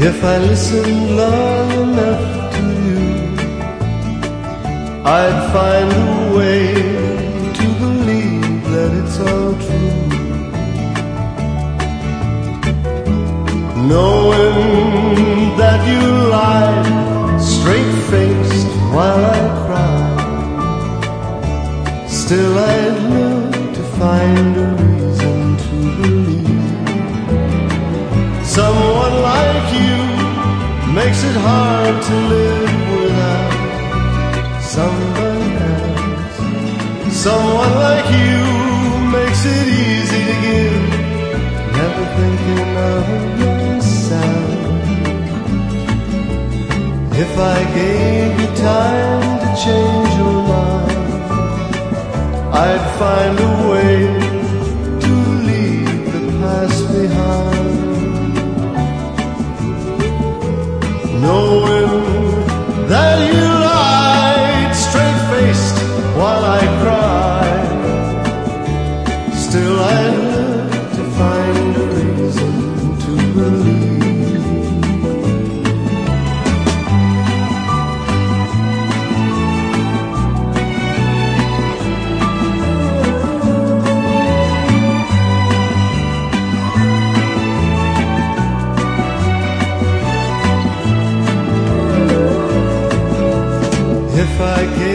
If I listened long enough to you, I'd find a way to believe that it's all true. Knowing that you lied straight faced while I cried, still I'd look to find a reason to believe someone makes it hard to live without someone else. Someone like you makes it easy to give, never thinking of yourself. If I gave you time to change your mind, I'd find a way Knowing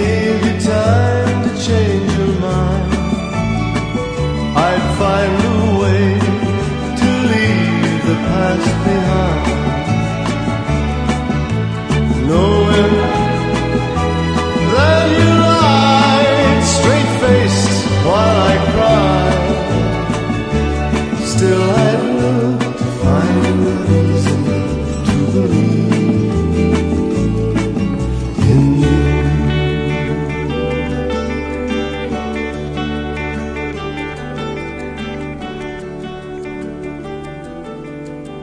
gave you time to change